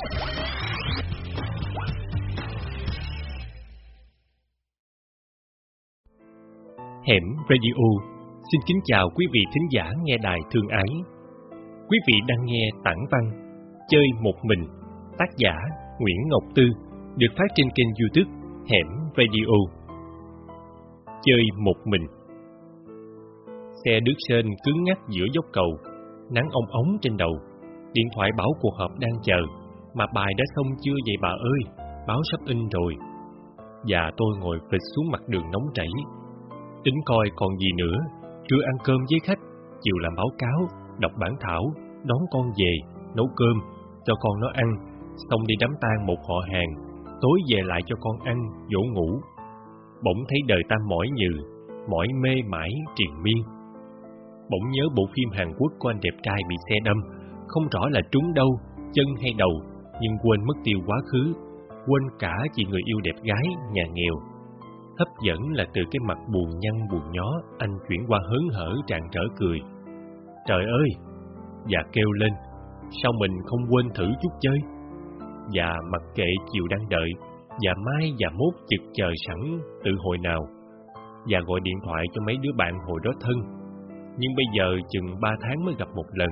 Hẻm Radio xin kính chào quý vị thính giả nghe đài thương ái. Quý vị đang nghe tản văn Chơi một mình, tác giả Nguyễn Ngọc Tư, được phát trên kênh youtube Hẻm Radio. Chơi một mình Xe đứt sên cứng ngắc giữa dốc cầu, nắng ong ống trên đầu, điện thoại báo cuộc họp đang chờ, mà bài đã xong chưa vậy bà ơi, báo sắp in rồi. Và tôi ngồi phịch xuống mặt đường nóng chảy, tính coi còn gì nữa, chưa ăn cơm với khách, chiều làm báo cáo, đọc bản thảo, đón con về, nấu cơm, cho con nó ăn, xong đi đám tang một họ hàng, tối về lại cho con ăn, dỗ ngủ. Bỗng thấy đời ta mỏi nhừ, mỏi mê mãi, triền miên. Bỗng nhớ bộ phim Hàn Quốc của anh đẹp trai bị xe đâm, không rõ là trúng đâu, chân hay đầu, nhưng quên mất tiêu quá khứ, quên cả chị người yêu đẹp gái, nhà nghèo. Hấp dẫn là từ cái mặt buồn nhăn buồn nhó, anh chuyển qua hớn hở tràn trở cười. Trời ơi! Và kêu lên, sao mình không quên thử chút chơi? Và mặc kệ chiều đang đợi, và mai và mốt chực chờ sẵn từ hồi nào, và gọi điện thoại cho mấy đứa bạn hồi đó thân. Nhưng bây giờ chừng ba tháng mới gặp một lần,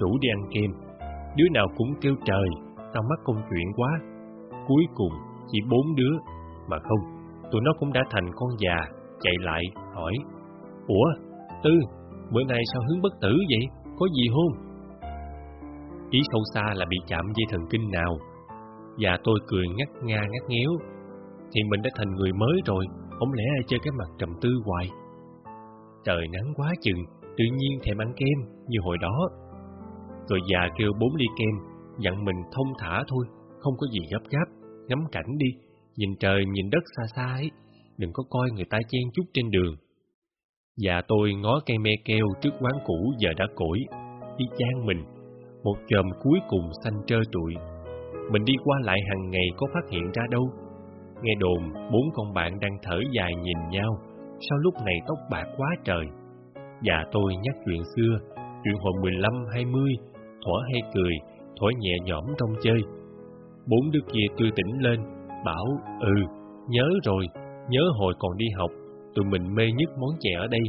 rủ đi ăn kem. Đứa nào cũng kêu trời, tao mắc công chuyện quá. Cuối cùng chỉ bốn đứa, mà không, tụi nó cũng đã thành con già, chạy lại, hỏi Ủa, Tư, bữa nay sao hướng bất tử vậy? Có gì hôn? Ý sâu xa là bị chạm dây thần kinh nào Và tôi cười ngắt nga ngắt ngéo Thì mình đã thành người mới rồi Không lẽ ai chơi cái mặt trầm tư hoài Trời nắng quá chừng Tự nhiên thèm ăn kem Như hồi đó Rồi già kêu bốn ly kem Dặn mình thông thả thôi Không có gì gấp gáp Ngắm cảnh đi Nhìn trời nhìn đất xa xa ấy Đừng có coi người ta chen chút trên đường Và tôi ngó cây me keo trước quán cũ giờ đã cỗi Y chang mình một chòm cuối cùng xanh trơ trụi. Mình đi qua lại hàng ngày có phát hiện ra đâu. Nghe đồn, bốn con bạn đang thở dài nhìn nhau, sao lúc này tóc bạc quá trời. Và tôi nhắc chuyện xưa, chuyện hồi 15-20, thỏa hay cười, thỏa nhẹ nhõm trong chơi. Bốn đứa kia tươi tỉnh lên, bảo, ừ, nhớ rồi, nhớ hồi còn đi học, tụi mình mê nhất món chè ở đây,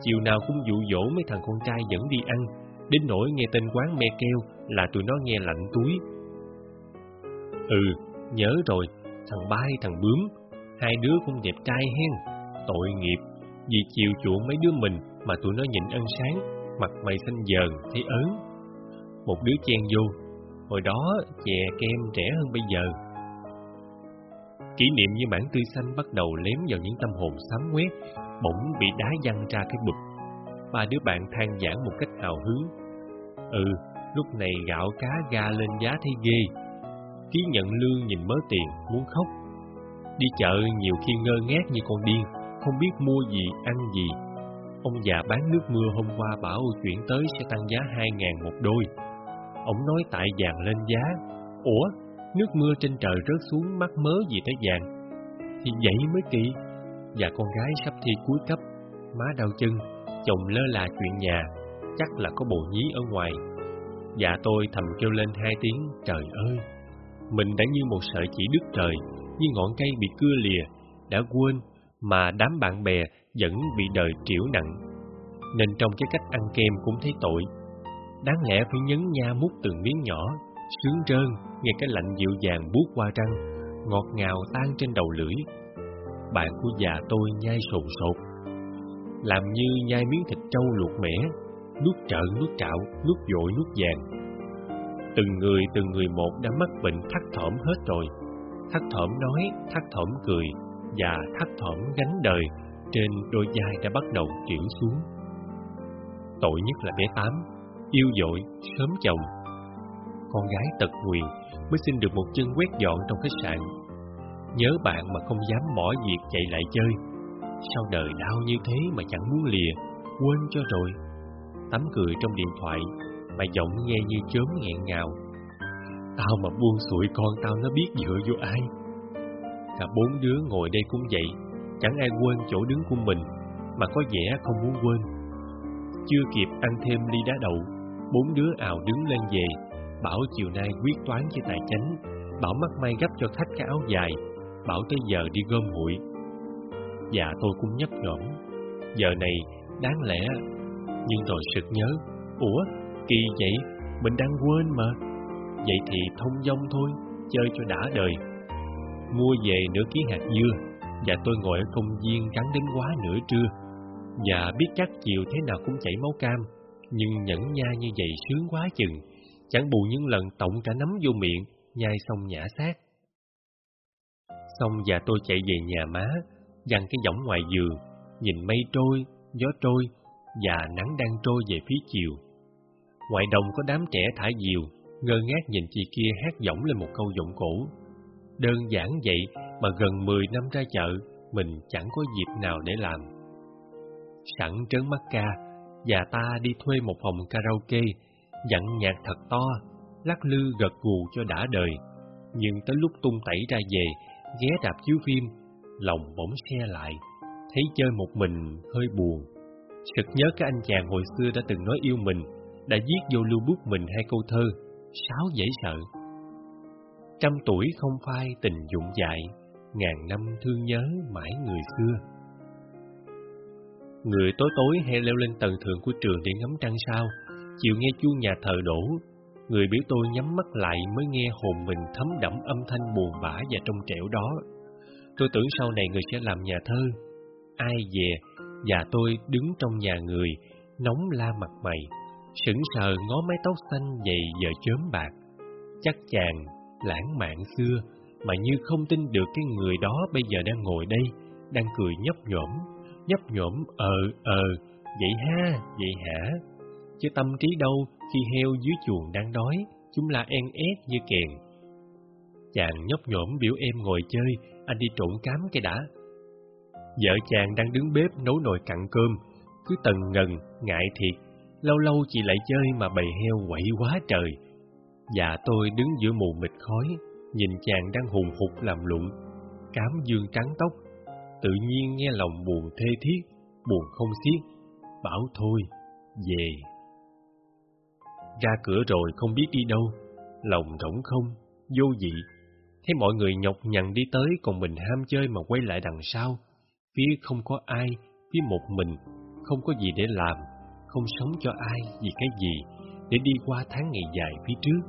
chiều nào cũng dụ dỗ mấy thằng con trai dẫn đi ăn, Đến nỗi nghe tên quán me kêu là tụi nó nghe lạnh túi. Ừ, nhớ rồi, thằng bay, thằng Bướm, hai đứa cũng đẹp trai hen. Tội nghiệp, vì chiều chuộng mấy đứa mình mà tụi nó nhịn ăn sáng, mặt mày xanh dờn, thấy ớn. Một đứa chen vô, hồi đó chè kem rẻ hơn bây giờ. Kỷ niệm như bản tươi xanh bắt đầu lém vào những tâm hồn xám quét, bỗng bị đá văng ra cái bực ba đứa bạn than giảng một cách hào hứng. Ừ, lúc này gạo cá ga lên giá thấy ghê. Ký nhận lương nhìn mớ tiền, muốn khóc. Đi chợ nhiều khi ngơ ngác như con điên, không biết mua gì, ăn gì. Ông già bán nước mưa hôm qua bảo chuyển tới sẽ tăng giá hai ngàn một đôi. Ông nói tại vàng lên giá. Ủa, nước mưa trên trời rớt xuống mắc mớ gì tới vàng? Thì vậy mới kỳ. Và con gái sắp thi cuối cấp, má đau chân, chồng lơ là chuyện nhà, chắc là có bộ nhí ở ngoài. Dạ tôi thầm kêu lên hai tiếng, trời ơi! Mình đã như một sợi chỉ đứt trời, như ngọn cây bị cưa lìa, đã quên mà đám bạn bè vẫn bị đời triểu nặng. Nên trong cái cách ăn kem cũng thấy tội. Đáng lẽ phải nhấn nha mút từng miếng nhỏ, sướng trơn, nghe cái lạnh dịu dàng buốt qua răng, ngọt ngào tan trên đầu lưỡi. Bạn của già tôi nhai sồn sột, làm như nhai miếng thịt trâu luộc mẻ, nuốt trợn nuốt trạo, nuốt dội nuốt vàng. Từng người từng người một đã mắc bệnh thắt thỏm hết rồi. Thắt thỏm nói, thắt thỏm cười và thắt thỏm gánh đời trên đôi vai đã bắt đầu chuyển xuống. Tội nhất là bé Tám, yêu dội, sớm chồng. Con gái tật nguyền mới xin được một chân quét dọn trong khách sạn. Nhớ bạn mà không dám bỏ việc chạy lại chơi. Sao đời đau như thế mà chẳng muốn lìa Quên cho rồi. Tắm cười trong điện thoại Mà giọng nghe như chớm nghẹn ngào. Tao mà buông sụi con tao nó biết dựa vô ai. Cả bốn đứa ngồi đây cũng vậy Chẳng ai quên chỗ đứng của mình Mà có vẻ không muốn quên. Chưa kịp ăn thêm ly đá đậu Bốn đứa ào đứng lên về Bảo chiều nay quyết toán với tài chánh, Bảo mắc may gấp cho khách cái áo dài, Bảo tới giờ đi gom hụi. Dạ tôi cũng nhấp nhổm, giờ này đáng lẽ, nhưng rồi sực nhớ, ủa, kỳ vậy, mình đang quên mà. Vậy thì thông dong thôi, chơi cho đã đời. Mua về nửa ký hạt dưa, và tôi ngồi ở công viên gắn đến quá nửa trưa. Và biết chắc chiều thế nào cũng chảy máu cam, nhưng nhẫn nha như vậy sướng quá chừng, chẳng bù những lần tổng cả nắm vô miệng, nhai xong nhả xác. Xong và tôi chạy về nhà má, dằn cái giọng ngoài giường, nhìn mây trôi, gió trôi, và nắng đang trôi về phía chiều. Ngoài đồng có đám trẻ thả diều, ngơ ngác nhìn chị kia hát giọng lên một câu giọng cổ. Đơn giản vậy mà gần 10 năm ra chợ, mình chẳng có dịp nào để làm. Sẵn trớn mắt ca, và ta đi thuê một phòng karaoke, dặn nhạc thật to, lắc lư gật gù cho đã đời. Nhưng tới lúc tung tẩy ra về, ghé rạp chiếu phim, lòng bỗng xe lại, thấy chơi một mình hơi buồn. Sực nhớ cái anh chàng hồi xưa đã từng nói yêu mình, đã viết vô lưu bút mình hai câu thơ, sáo dễ sợ. Trăm tuổi không phai tình dụng dại, ngàn năm thương nhớ mãi người xưa. Người tối tối hay leo lên tầng thượng của trường để ngắm trăng sao, chiều nghe chuông nhà thờ đổ, người biểu tôi nhắm mắt lại mới nghe hồn mình thấm đẫm âm thanh buồn bã và trong trẻo đó. Tôi tưởng sau này người sẽ làm nhà thơ. Ai về, và tôi đứng trong nhà người, nóng la mặt mày, sững sờ ngó mái tóc xanh dày giờ chớm bạc. Chắc chàng, lãng mạn xưa, mà như không tin được cái người đó bây giờ đang ngồi đây, đang cười nhấp nhổm, nhấp nhổm ờ ờ, vậy ha, vậy hả? Chứ tâm trí đâu khi heo dưới chuồng đang đói, chúng là en ép như kèn. Chàng nhấp nhổm biểu em ngồi chơi, anh đi trộn cám cái đã. Vợ chàng đang đứng bếp nấu nồi cặn cơm, cứ tần ngần, ngại thiệt, lâu lâu chị lại chơi mà bầy heo quậy quá trời. Và tôi đứng giữa mù mịt khói, nhìn chàng đang hùng hục làm lụng, cám dương trắng tóc, tự nhiên nghe lòng buồn thê thiết, buồn không xiết, bảo thôi, về. Ra cửa rồi không biết đi đâu, lòng rỗng không, vô vị. Thấy mọi người nhọc nhằn đi tới còn mình ham chơi mà quay lại đằng sau. Phía không có ai, phía một mình, không có gì để làm, không sống cho ai vì cái gì, để đi qua tháng ngày dài phía trước.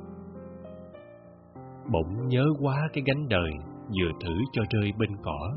Bỗng nhớ quá cái gánh đời, vừa thử cho rơi bên cỏ.